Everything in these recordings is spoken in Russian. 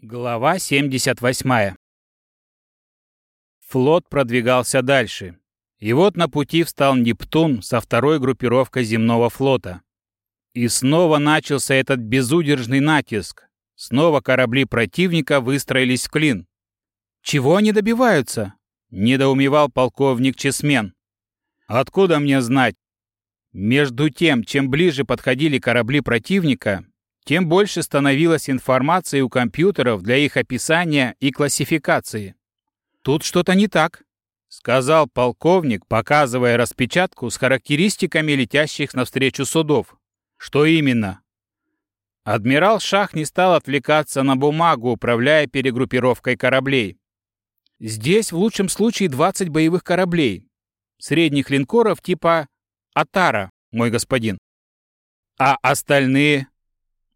Глава 78. Флот продвигался дальше. И вот на пути встал Нептун со второй группировкой земного флота. И снова начался этот безудержный натиск. Снова корабли противника выстроились в клин. «Чего они добиваются?» — недоумевал полковник Чесмен. «Откуда мне знать?» Между тем, чем ближе подходили корабли противника, тем больше становилось информации у компьютеров для их описания и классификации. «Тут что-то не так», — сказал полковник, показывая распечатку с характеристиками летящих навстречу судов. «Что именно?» Адмирал Шах не стал отвлекаться на бумагу, управляя перегруппировкой кораблей. «Здесь в лучшем случае 20 боевых кораблей, средних линкоров типа «Атара», мой господин. А остальные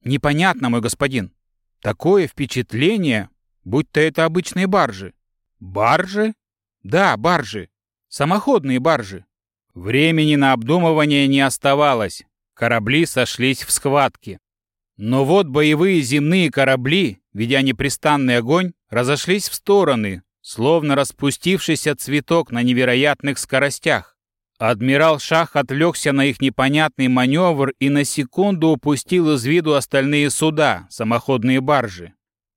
Непонятно, мой господин. Такое впечатление, будто это обычные баржи. Баржи? Да, баржи. Самоходные баржи. Времени на обдумывание не оставалось. Корабли сошлись в схватке. Но вот боевые земные корабли, ведя непрестанный огонь, разошлись в стороны, словно распустившийся цветок на невероятных скоростях. Адмирал Шах отвлекся на их непонятный маневр и на секунду упустил из виду остальные суда, самоходные баржи.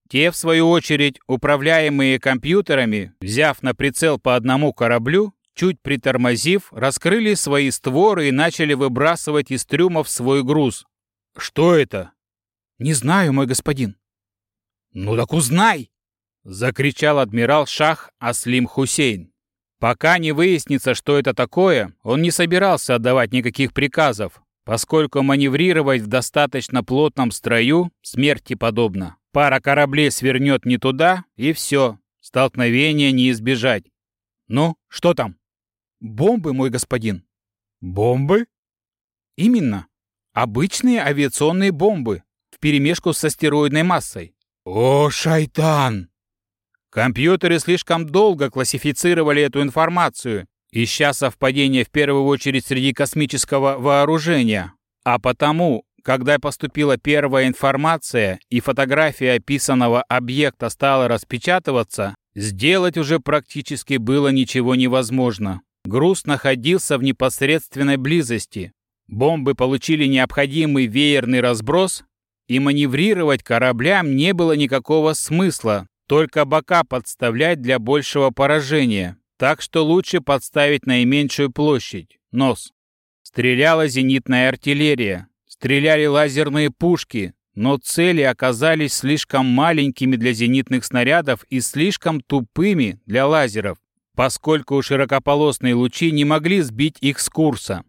Те, в свою очередь, управляемые компьютерами, взяв на прицел по одному кораблю, чуть притормозив, раскрыли свои створы и начали выбрасывать из трюмов свой груз. «Что это?» «Не знаю, мой господин». «Ну так узнай!» — закричал адмирал Шах Аслим Хусейн. Пока не выяснится, что это такое, он не собирался отдавать никаких приказов, поскольку маневрировать в достаточно плотном строю смерти подобно. Пара кораблей свернет не туда, и все, столкновения не избежать. Ну, что там? Бомбы, мой господин. Бомбы? Именно. Обычные авиационные бомбы, вперемешку с астероидной массой. О, шайтан! Компьютеры слишком долго классифицировали эту информацию, ища совпадения в первую очередь среди космического вооружения. А потому, когда поступила первая информация и фотография описанного объекта стала распечатываться, сделать уже практически было ничего невозможно. Груз находился в непосредственной близости. Бомбы получили необходимый веерный разброс, и маневрировать кораблям не было никакого смысла, только бока подставлять для большего поражения, так что лучше подставить наименьшую площадь – нос. Стреляла зенитная артиллерия, стреляли лазерные пушки, но цели оказались слишком маленькими для зенитных снарядов и слишком тупыми для лазеров, поскольку широкополосные лучи не могли сбить их с курса.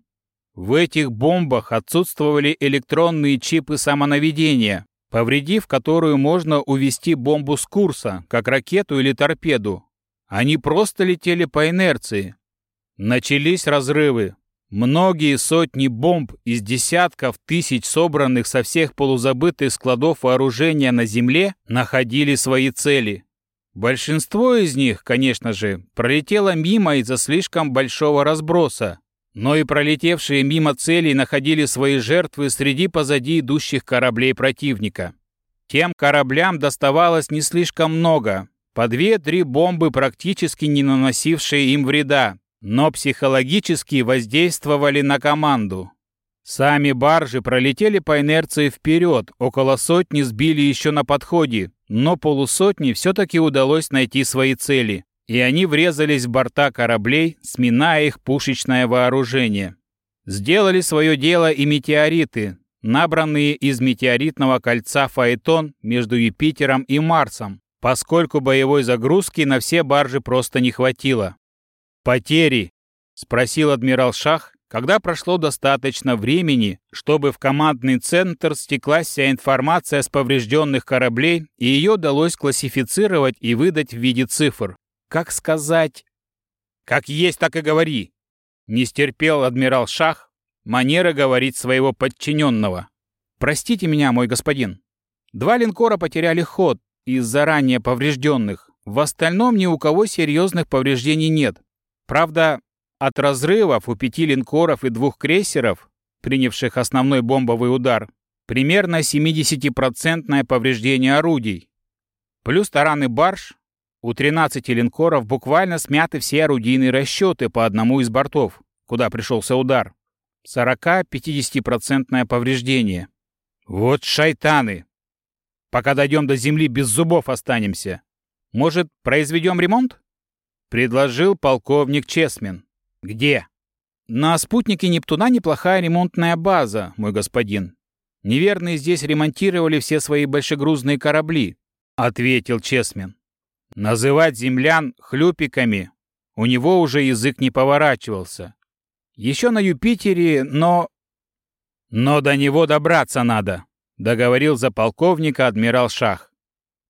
В этих бомбах отсутствовали электронные чипы самонаведения, повредив которую можно увести бомбу с курса, как ракету или торпеду. Они просто летели по инерции. Начались разрывы. Многие сотни бомб из десятков тысяч собранных со всех полузабытых складов вооружения на Земле находили свои цели. Большинство из них, конечно же, пролетело мимо из-за слишком большого разброса, но и пролетевшие мимо целей находили свои жертвы среди позади идущих кораблей противника. Тем кораблям доставалось не слишком много, по две-три бомбы, практически не наносившие им вреда, но психологически воздействовали на команду. Сами баржи пролетели по инерции вперед, около сотни сбили еще на подходе, но полусотни все-таки удалось найти свои цели и они врезались в борта кораблей, сминая их пушечное вооружение. Сделали свое дело и метеориты, набранные из метеоритного кольца Фаэтон между Юпитером и Марсом, поскольку боевой загрузки на все баржи просто не хватило. «Потери?» — спросил адмирал Шах, когда прошло достаточно времени, чтобы в командный центр стеклась вся информация с поврежденных кораблей, и ее удалось классифицировать и выдать в виде цифр как сказать... Как есть, так и говори. Не стерпел адмирал Шах манера говорить своего подчиненного. Простите меня, мой господин. Два линкора потеряли ход из-за ранее поврежденных. В остальном ни у кого серьезных повреждений нет. Правда, от разрывов у пяти линкоров и двух крейсеров, принявших основной бомбовый удар, примерно 70% повреждение орудий. Плюс тараны барж. У 13 линкоров буквально смяты все орудийные расчеты по одному из бортов, куда пришелся удар. 40-50% повреждение. Вот шайтаны! Пока дойдем до земли, без зубов останемся. Может, произведем ремонт? Предложил полковник Чесмин. Где? На спутнике Нептуна неплохая ремонтная база, мой господин. Неверные здесь ремонтировали все свои большегрузные корабли, ответил Чесмин. Называть землян хлюпиками у него уже язык не поворачивался. Еще на Юпитере, но... Но до него добраться надо, договорил за полковника адмирал Шах.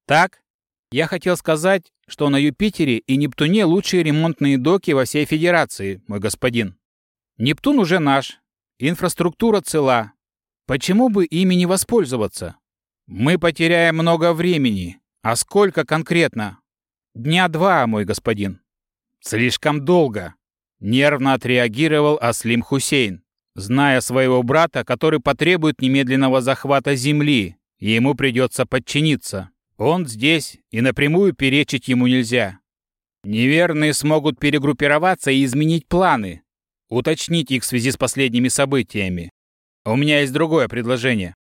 Так, я хотел сказать, что на Юпитере и Нептуне лучшие ремонтные доки во всей Федерации, мой господин. Нептун уже наш, инфраструктура цела. Почему бы ими не воспользоваться? Мы потеряем много времени. А сколько конкретно? Дня два, мой господин. Слишком долго. Нервно отреагировал Аслим Хусейн, зная своего брата, который потребует немедленного захвата земли, и ему придется подчиниться. Он здесь, и напрямую перечить ему нельзя. Неверные смогут перегруппироваться и изменить планы, уточнить их в связи с последними событиями. У меня есть другое предложение.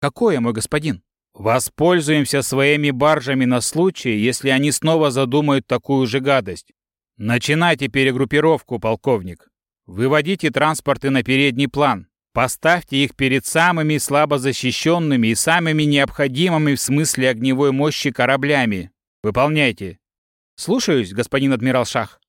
Какое, мой господин? Воспользуемся своими баржами на случай, если они снова задумают такую же гадость. Начинайте перегруппировку, полковник. Выводите транспорты на передний план. Поставьте их перед самыми слабо защищенными и самыми необходимыми в смысле огневой мощи кораблями. Выполняйте. Слушаюсь, господин адмирал Шах.